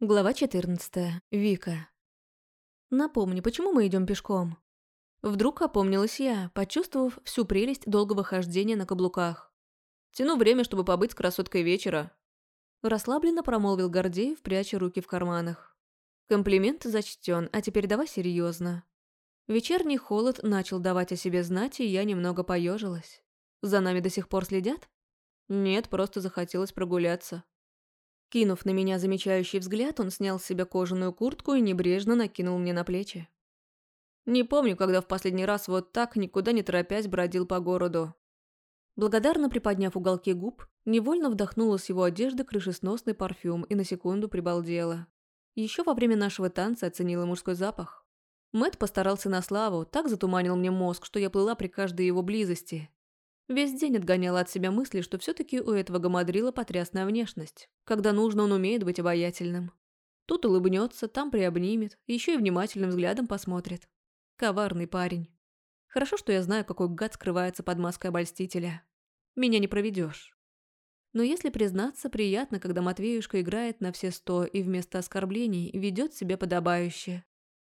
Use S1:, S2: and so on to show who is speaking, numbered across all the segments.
S1: Глава 14. Вика. Напомни, почему мы идем пешком? Вдруг опомнилась я, почувствовав всю прелесть долгого хождения на каблуках.
S2: Тяну время, чтобы побыть с красоткой вечера.
S1: Расслабленно промолвил Гордеев, пряча руки в карманах. Комплимент зачтен, а теперь давай серьезно. Вечерний холод начал давать о себе знать, и я немного поежилась. За нами до сих пор следят?
S2: Нет, просто захотелось прогуляться.
S1: Кинув на меня замечающий взгляд, он снял с себя кожаную куртку и небрежно накинул мне на плечи.
S2: Не помню, когда в последний раз вот так, никуда не торопясь, бродил по городу.
S1: Благодарно приподняв уголки губ, невольно вдохнула с его одежды крышесносный парфюм и на секунду прибалдела. Еще во время нашего танца оценила мужской запах. Мэт постарался на славу, так затуманил мне мозг, что я плыла при каждой его близости. Весь день отгоняла от себя мысли, что все-таки у этого гамадрила потрясная внешность. Когда нужно, он умеет быть обаятельным. Тут улыбнется, там приобнимет, еще и внимательным взглядом посмотрит. Коварный парень. Хорошо, что я знаю, какой гад скрывается под маской обольстителя. Меня не проведешь. Но если признаться, приятно, когда Матвеюшка играет на все сто и вместо оскорблений ведет себя подобающе.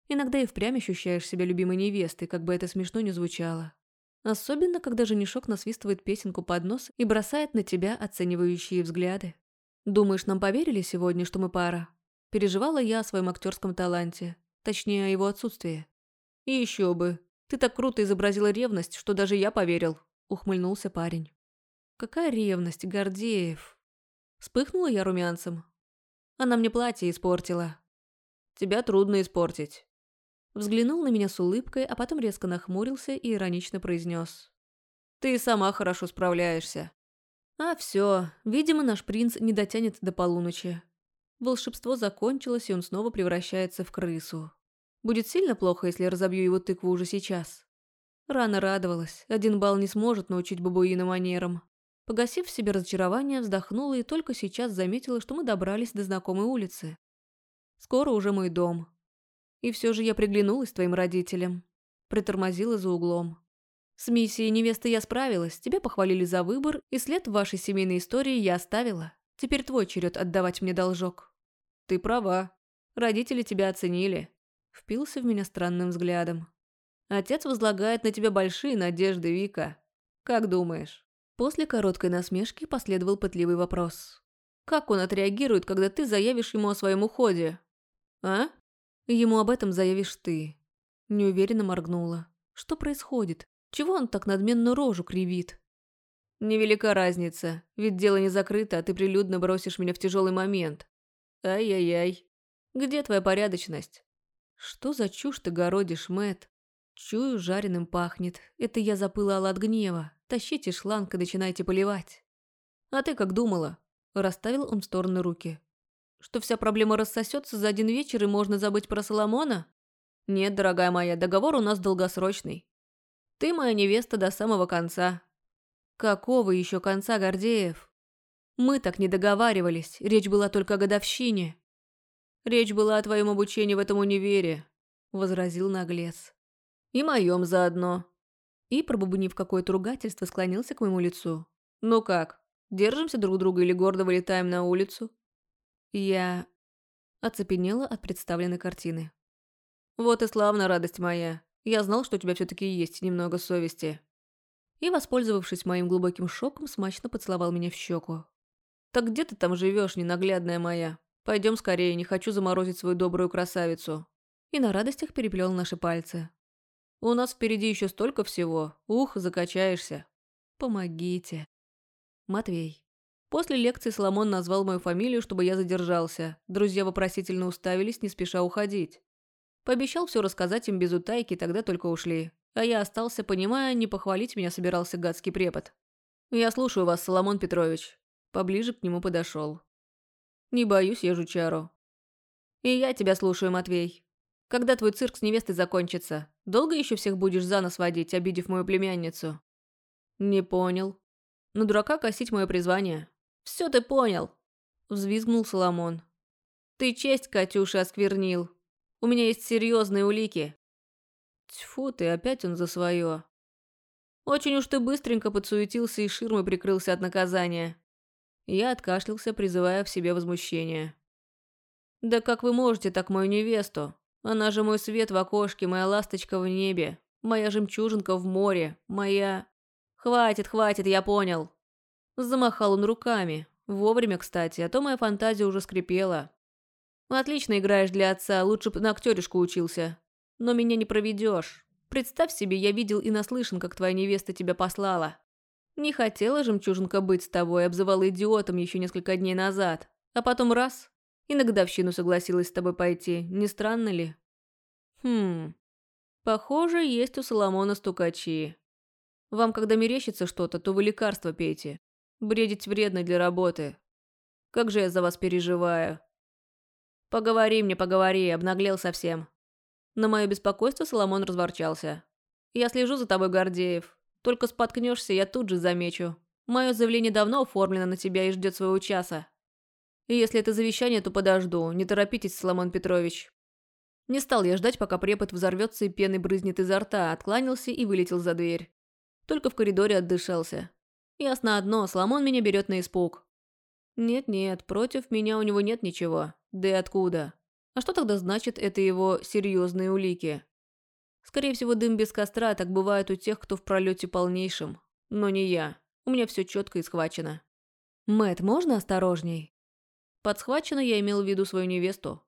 S1: Иногда и впрямь ощущаешь себя любимой невестой, как бы это смешно ни звучало. Особенно, когда женишок насвистывает песенку под нос и бросает на тебя оценивающие взгляды. «Думаешь, нам поверили сегодня, что мы пара?» Переживала я о своем актерском таланте, точнее, о его отсутствии.
S2: «И еще бы. Ты так круто изобразила ревность, что даже я поверил», — ухмыльнулся парень.
S1: «Какая ревность, Гордеев?» Вспыхнула я румянцем. Она мне платье испортила.
S2: «Тебя трудно испортить.
S1: Взглянул на меня с улыбкой, а потом резко нахмурился и иронично произнес.
S2: «Ты сама хорошо справляешься».
S1: А все, видимо, наш принц не дотянет до полуночи. Волшебство закончилось, и он снова превращается в крысу. Будет сильно плохо, если разобью его тыкву уже сейчас. Рано радовалась, один бал не сможет научить бабуина манерам. Погасив в себе разочарование, вздохнула и только сейчас заметила, что мы добрались до знакомой улицы. Скоро уже мой дом. И все же я приглянулась твоим родителям. Притормозила за углом. С миссией невесты я справилась, тебя похвалили за выбор, и след в вашей семейной истории я оставила. Теперь твой черед отдавать мне должок.
S2: Ты права. Родители тебя оценили.
S1: Впился в меня странным взглядом.
S2: Отец возлагает на тебя большие надежды, Вика. Как думаешь?
S1: После короткой насмешки последовал пытливый вопрос. Как он отреагирует, когда ты заявишь ему о своем уходе? А? Ему об этом заявишь ты. Неуверенно моргнула. Что происходит? Чего он так надменно рожу кривит?
S2: Невелика разница, ведь дело не закрыто, а ты прилюдно бросишь меня в тяжелый момент. Ай-яй-яй. Где твоя порядочность?
S1: Что за чушь ты городишь, Мэт? Чую, жареным пахнет. Это я запылала от гнева. Тащите шланг и начинайте поливать.
S2: А ты как думала?
S1: Расставил он в стороны руки.
S2: Что вся проблема рассосется за один вечер и можно забыть про Соломона? Нет, дорогая моя, договор у нас долгосрочный. Ты моя невеста до самого конца.
S1: Какого еще конца, Гордеев? Мы так не договаривались, речь была только о годовщине.
S2: Речь была о твоем обучении в этом универе, возразил наглец. И моем заодно.
S1: И, пробубнив какое-то ругательство, склонился к моему лицу.
S2: Ну как, держимся друг друга или гордо вылетаем на улицу?
S1: Я оцепенела от представленной картины.
S2: «Вот и славно, радость моя. Я знал, что у тебя все-таки есть немного совести».
S1: И, воспользовавшись моим глубоким шоком, смачно поцеловал меня в щеку.
S2: «Так где ты там живешь, ненаглядная моя? Пойдем скорее, не хочу заморозить свою добрую красавицу».
S1: И на радостях переплел наши пальцы.
S2: «У нас впереди еще столько всего. Ух, закачаешься».
S1: «Помогите». Матвей.
S2: После лекции Соломон назвал мою фамилию, чтобы я задержался. Друзья вопросительно уставились, не спеша уходить. Пообещал все рассказать им без утайки, тогда только ушли. А я остался, понимая, не похвалить меня собирался гадский препод. «Я слушаю вас, Соломон Петрович». Поближе к нему подошел. «Не боюсь я жучару». «И я тебя слушаю, Матвей. Когда твой цирк с невестой закончится? Долго еще всех будешь за нос водить, обидев мою племянницу?» «Не понял. На дурака косить мое призвание. «Все ты понял», – взвизгнул Соломон. «Ты честь Катюши осквернил. У меня есть серьезные улики». Тьфу ты, опять он за свое. Очень уж ты быстренько подсуетился и ширмой прикрылся от наказания. Я откашлялся, призывая в себе возмущение. «Да как вы можете так мою невесту? Она же мой свет в окошке, моя ласточка в небе, моя жемчужинка в море, моя...» «Хватит, хватит, я понял». Замахал он руками. Вовремя, кстати, а то моя фантазия уже скрипела. «Отлично играешь для отца, лучше бы на актеришку учился. Но меня не проведешь. Представь себе, я видел и наслышан, как твоя невеста тебя послала. Не хотела жемчужинка быть с тобой, обзывала идиотом еще несколько дней назад. А потом раз, и на годовщину согласилась с тобой пойти. Не странно ли? Хм. Похоже, есть у Соломона стукачи. Вам, когда мерещится что-то, то вы лекарства пейте. Бредить вредно для работы. Как же я за вас переживаю. Поговори мне, поговори, обнаглел совсем. На мое беспокойство Соломон разворчался. Я слежу за тобой, Гордеев. Только споткнешься, я тут же замечу. Мое заявление давно оформлено на тебя и ждет своего часа. И если это завещание, то подожду. Не торопитесь, Соломон Петрович. Не стал я ждать, пока препод взорвется и пеной брызнет изо рта, откланялся и вылетел за дверь. Только в коридоре отдышался. Ясно одно, Соломон меня берет на испуг. Нет-нет, против меня у него нет ничего. Да и откуда? А что тогда значит это его серьезные улики? Скорее всего, дым без костра, так бывает у тех, кто в пролете полнейшем. Но не я. У меня все четко и схвачено. Мэт, можно осторожней? Под схвачено я имел в виду свою невесту.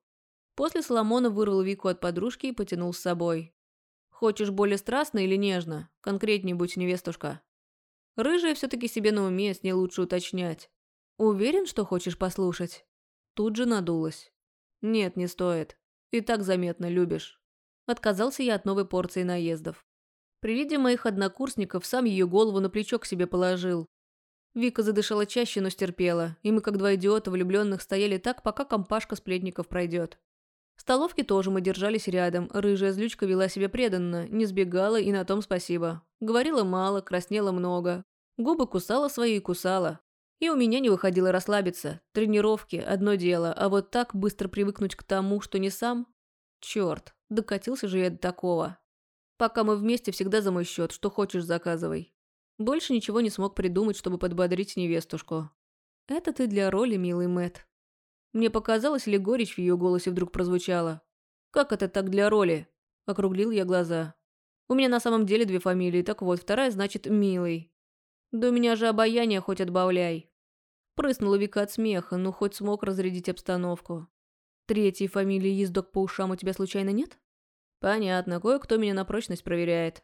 S2: После Соломона вырвал Вику от подружки и потянул с собой. Хочешь более страстно или нежно? Конкретней будь, невестушка. Рыжая все-таки себе на уме, с ней лучше уточнять. Уверен, что хочешь послушать? Тут же надулась. Нет, не стоит. И так заметно любишь. Отказался я от новой порции наездов. При виде моих однокурсников сам ее голову на плечо к себе положил. Вика задышала чаще, но стерпела, и мы, как два идиота влюбленных, стояли так, пока компашка сплетников пройдет. Столовке тоже мы держались рядом. Рыжая злючка вела себя преданно, не сбегала, и на том спасибо. Говорила мало, краснела много. Губы кусала свои и кусала. И у меня не выходило расслабиться. Тренировки – одно дело, а вот так быстро привыкнуть к тому, что не сам? Черт, докатился же я до такого. Пока мы вместе, всегда за мой счет, что хочешь заказывай. Больше ничего не смог придумать, чтобы подбодрить невестушку. Это ты для роли, милый Мэт. Мне показалось, ли горечь в ее голосе вдруг прозвучала. «Как это так для роли?» – округлил я глаза. «У меня на самом деле две фамилии, так вот, вторая значит «милый». Да у меня же обаяние хоть отбавляй». Прыснула Вика от смеха, ну хоть смог разрядить обстановку. «Третьей фамилии ездок по ушам у тебя случайно нет?» «Понятно, кое-кто меня на прочность проверяет».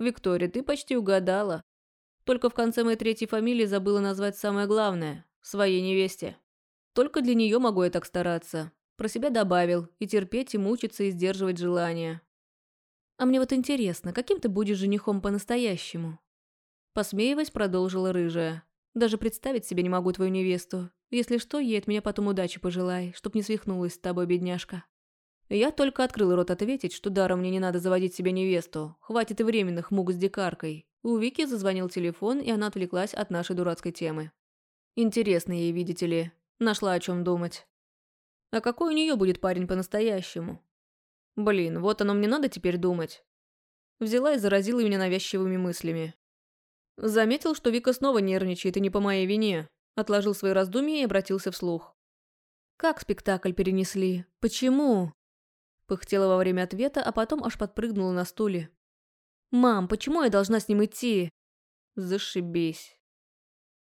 S2: «Виктория, ты почти угадала. Только в конце моей третьей фамилии забыла назвать самое главное – своей невесте». Только для нее могу я так стараться. Про себя добавил. И терпеть, и мучиться, и сдерживать желание. А мне вот интересно, каким ты будешь женихом по-настоящему? Посмеиваясь, продолжила рыжая. Даже представить себе не могу твою невесту. Если что, ей от меня потом удачи пожелай, чтоб не свихнулась с тобой, бедняжка. Я только открыл рот ответить, что даром мне не надо заводить себе невесту. Хватит и временных мук с дикаркой. У Вики зазвонил телефон, и она отвлеклась от нашей дурацкой темы. Интересно ей, видите ли. Нашла о чем думать. А какой у нее будет парень по-настоящему? Блин, вот оно мне надо теперь думать. Взяла и заразила меня навязчивыми мыслями. Заметил, что Вика снова нервничает, и не по моей вине. Отложил свои раздумья и обратился вслух. «Как спектакль перенесли? Почему?» Пыхтела во время ответа, а потом аж подпрыгнула на стуле. «Мам, почему я должна с ним идти?» «Зашибись».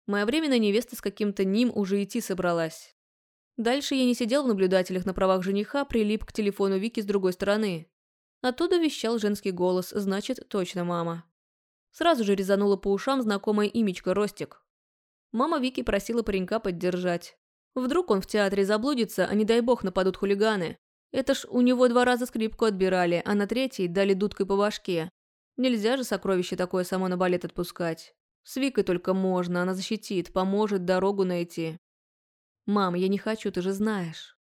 S2: Моя временная невеста с каким-то ним уже идти собралась. Дальше я не сидел в наблюдателях на правах жениха, прилип к телефону Вики с другой стороны. Оттуда вещал женский голос, значит, точно мама. Сразу же резанула по ушам знакомая имечко Ростик. Мама Вики просила паренька поддержать. Вдруг он в театре заблудится, а не дай бог нападут хулиганы. Это ж у него два раза скрипку отбирали, а на третий дали дудкой по башке. Нельзя же сокровище такое само на балет отпускать. С Викой только можно, она защитит, поможет дорогу найти. «Мам, я не хочу, ты же знаешь».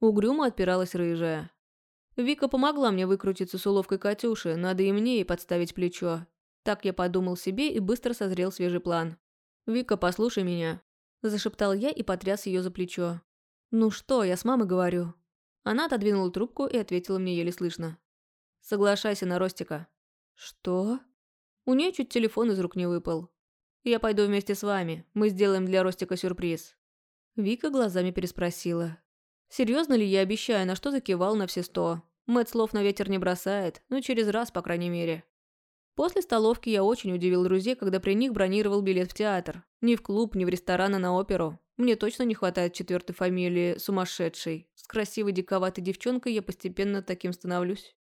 S2: Угрюмо отпиралась рыжая. Вика помогла мне выкрутиться с уловкой Катюши, надо и мне ей подставить плечо. Так я подумал себе и быстро созрел свежий план. «Вика, послушай меня», – зашептал я и потряс ее за плечо. «Ну что, я с мамой говорю». Она отодвинула трубку и ответила мне еле слышно. «Соглашайся на Ростика». «Что?» У нее чуть телефон из рук не выпал. Я пойду вместе с вами. Мы сделаем для Ростика сюрприз». Вика глазами переспросила.
S1: Серьезно ли я обещаю, на что закивал на все сто? Мэтт слов на ветер не бросает, ну через раз, по крайней мере. После столовки я очень удивил друзей, когда при них бронировал билет в театр. Ни в клуб, ни в ресторан, а на оперу. Мне точно не хватает четвертой фамилии «Сумасшедший». С красивой диковатой девчонкой я постепенно таким становлюсь.